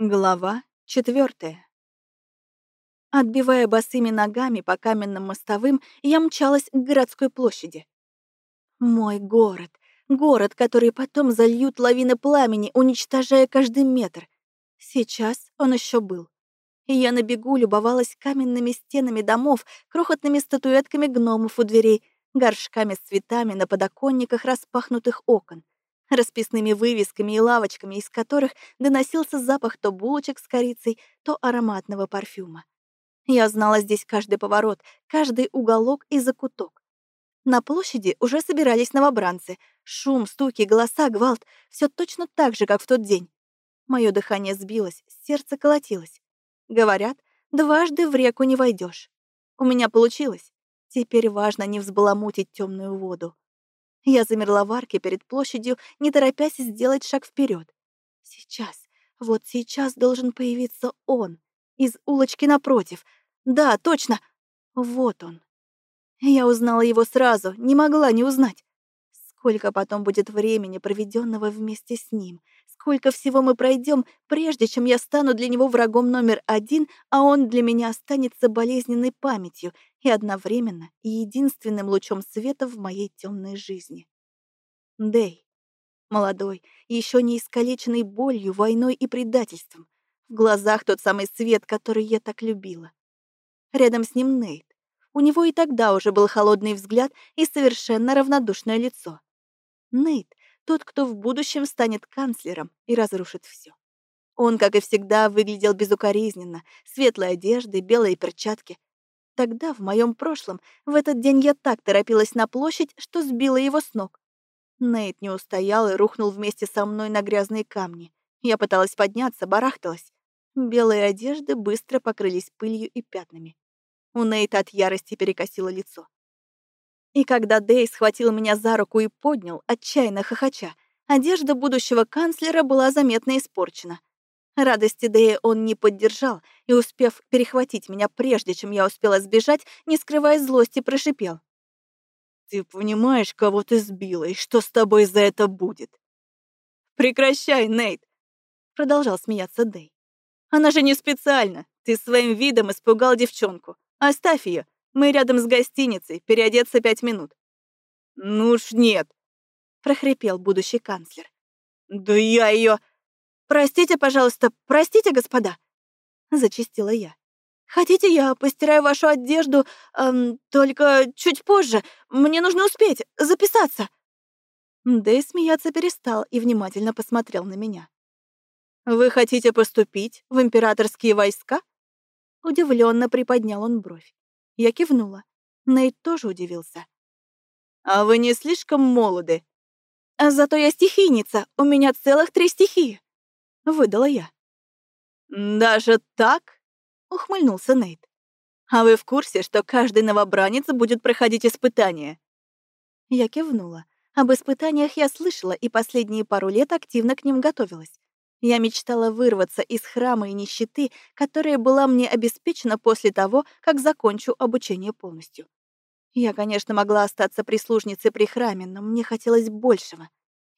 Глава четвертая. Отбивая босыми ногами по каменным мостовым, я мчалась к городской площади. Мой город. Город, который потом зальют лавины пламени, уничтожая каждый метр. Сейчас он еще был. И я на бегу любовалась каменными стенами домов, крохотными статуэтками гномов у дверей, горшками с цветами на подоконниках распахнутых окон расписными вывесками и лавочками, из которых доносился запах то булочек с корицей, то ароматного парфюма. Я знала здесь каждый поворот, каждый уголок и закуток. На площади уже собирались новобранцы. Шум, стуки, голоса, гвалт — все точно так же, как в тот день. Мое дыхание сбилось, сердце колотилось. Говорят, дважды в реку не войдешь. У меня получилось. Теперь важно не взбаламутить темную воду. Я замерла в арке перед площадью, не торопясь сделать шаг вперед. Сейчас, вот сейчас должен появиться он. Из улочки напротив. Да, точно. Вот он. Я узнала его сразу, не могла не узнать. Сколько потом будет времени, проведенного вместе с ним. Сколько всего мы пройдем, прежде чем я стану для него врагом номер один, а он для меня останется болезненной памятью и одновременно единственным лучом света в моей темной жизни. Дэй. Молодой, еще не искалеченный болью, войной и предательством. В глазах тот самый свет, который я так любила. Рядом с ним Нейт. У него и тогда уже был холодный взгляд и совершенно равнодушное лицо. Нейт — тот, кто в будущем станет канцлером и разрушит все. Он, как и всегда, выглядел безукоризненно, светлой одежды, белые перчатки. Тогда, в моем прошлом, в этот день я так торопилась на площадь, что сбила его с ног. Нейт не устоял и рухнул вместе со мной на грязные камни. Я пыталась подняться, барахталась. Белые одежды быстро покрылись пылью и пятнами. У Нейта от ярости перекосило лицо. И когда Дэй схватил меня за руку и поднял, отчаянно хохоча, одежда будущего канцлера была заметно испорчена. Радости Дэя он не поддержал и, успев перехватить меня прежде, чем я успела сбежать, не скрывая злости, прошипел. «Ты понимаешь, кого ты сбила и что с тобой за это будет?» «Прекращай, Нейт!» — продолжал смеяться Дэй. «Она же не специально. Ты своим видом испугал девчонку. Оставь ее. Мы рядом с гостиницей, переодеться пять минут». «Ну уж нет», — прохрипел будущий канцлер. «Да я ее...» «Простите, пожалуйста, простите, господа», — зачистила я. «Хотите, я постираю вашу одежду, эм, только чуть позже. Мне нужно успеть записаться». Дэй смеяться перестал и внимательно посмотрел на меня. «Вы хотите поступить в императорские войска?» Удивленно приподнял он бровь. Я кивнула. Нейт тоже удивился. «А вы не слишком молоды?» «А «Зато я стихийница, у меня целых три стихии», — выдала я. «Даже так?» — ухмыльнулся Нейт. «А вы в курсе, что каждый новобранец будет проходить испытания?» Я кивнула. Об испытаниях я слышала и последние пару лет активно к ним готовилась. Я мечтала вырваться из храма и нищеты, которая была мне обеспечена после того, как закончу обучение полностью. Я, конечно, могла остаться прислужницей при храме, но мне хотелось большего.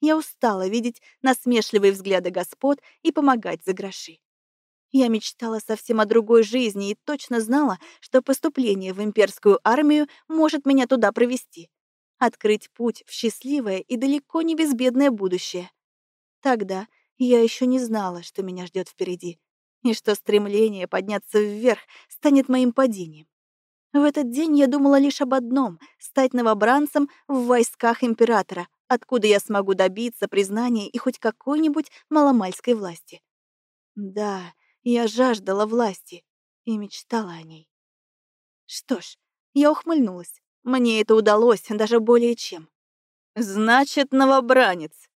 Я устала видеть насмешливые взгляды господ и помогать за гроши. Я мечтала совсем о другой жизни и точно знала, что поступление в имперскую армию может меня туда провести. Открыть путь в счастливое и далеко не безбедное будущее. Тогда я еще не знала, что меня ждет впереди, и что стремление подняться вверх станет моим падением. В этот день я думала лишь об одном — стать новобранцем в войсках императора, откуда я смогу добиться признания и хоть какой-нибудь маломальской власти. Да, я жаждала власти и мечтала о ней. Что ж, я ухмыльнулась. Мне это удалось даже более чем. «Значит, новобранец»,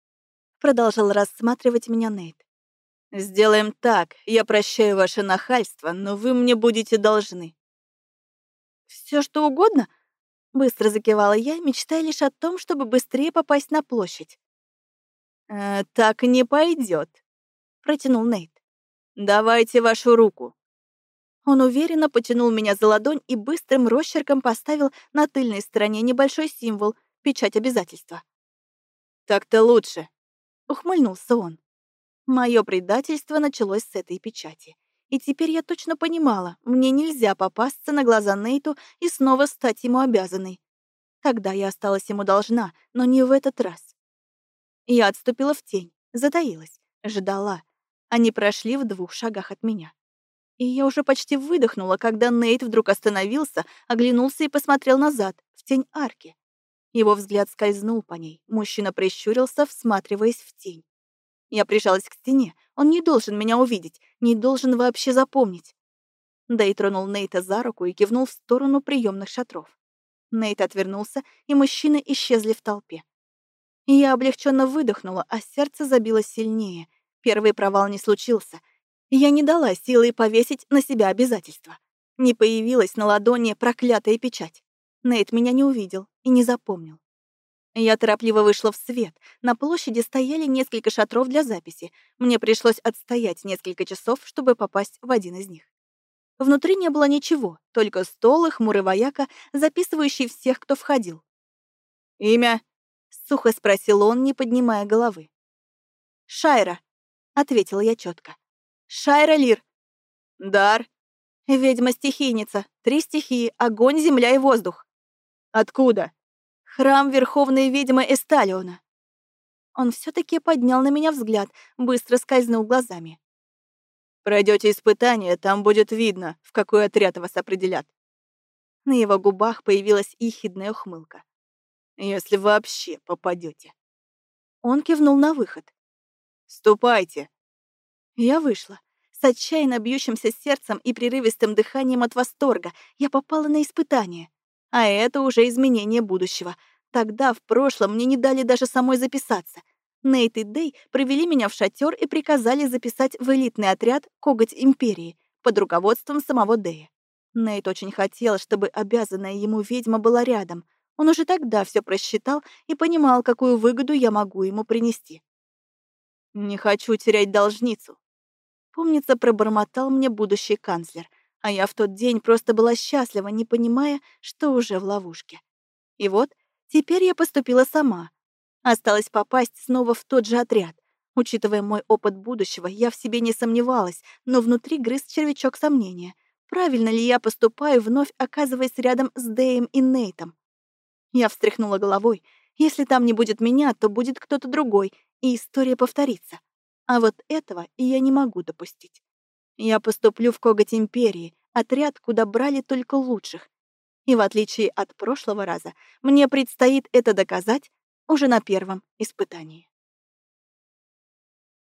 Продолжал рассматривать меня Нейт. «Сделаем так. Я прощаю ваше нахальство, но вы мне будете должны». Все что угодно?» Быстро закивала я, мечтая лишь о том, чтобы быстрее попасть на площадь. «Э, «Так не пойдет, протянул Нейт. «Давайте вашу руку». Он уверенно потянул меня за ладонь и быстрым росчерком поставил на тыльной стороне небольшой символ — печать обязательства. «Так-то лучше», ухмыльнулся он. Мое предательство началось с этой печати. И теперь я точно понимала, мне нельзя попасться на глаза Нейту и снова стать ему обязанной. Тогда я осталась ему должна, но не в этот раз. Я отступила в тень, затаилась, ждала. Они прошли в двух шагах от меня. И я уже почти выдохнула, когда Нейт вдруг остановился, оглянулся и посмотрел назад, в тень арки. Его взгляд скользнул по ней. Мужчина прищурился, всматриваясь в тень. Я прижалась к стене. Он не должен меня увидеть, не должен вообще запомнить. Дэй тронул Нейта за руку и кивнул в сторону приемных шатров. Нейт отвернулся, и мужчины исчезли в толпе. Я облегченно выдохнула, а сердце забилось сильнее. Первый провал не случился. Я не дала силы повесить на себя обязательства. Не появилась на ладони проклятая печать. Нейт меня не увидел и не запомнил. Я торопливо вышла в свет. На площади стояли несколько шатров для записи. Мне пришлось отстоять несколько часов, чтобы попасть в один из них. Внутри не было ничего, только стол и хмурый вояка, записывающий всех, кто входил. «Имя?» — сухо спросил он, не поднимая головы. «Шайра», — ответила я четко. «Шайра Лир». «Дар?» «Ведьма-стихийница. Три стихии — огонь, земля и воздух». «Откуда?» Храм Верховной Ведьмы Эсталиона. Он все таки поднял на меня взгляд, быстро скользнул глазами. Пройдете испытание, там будет видно, в какой отряд вас определят. На его губах появилась ехидная ухмылка. Если вообще попадете. Он кивнул на выход. «Ступайте». Я вышла. С отчаянно бьющимся сердцем и прерывистым дыханием от восторга я попала на испытание. А это уже изменение будущего. Тогда, в прошлом, мне не дали даже самой записаться. Нейт и Дэй провели меня в шатер и приказали записать в элитный отряд «Коготь Империи» под руководством самого Дэя. Нейт очень хотел, чтобы обязанная ему ведьма была рядом. Он уже тогда все просчитал и понимал, какую выгоду я могу ему принести. «Не хочу терять должницу», — помнится, пробормотал мне будущий канцлер — а я в тот день просто была счастлива, не понимая, что уже в ловушке. И вот, теперь я поступила сама. Осталось попасть снова в тот же отряд. Учитывая мой опыт будущего, я в себе не сомневалась, но внутри грыз червячок сомнения. Правильно ли я поступаю, вновь оказываясь рядом с Дэем и Нейтом? Я встряхнула головой. Если там не будет меня, то будет кто-то другой, и история повторится. А вот этого я не могу допустить. Я поступлю в коготь Империи, отряд, куда брали только лучших. И в отличие от прошлого раза, мне предстоит это доказать уже на первом испытании.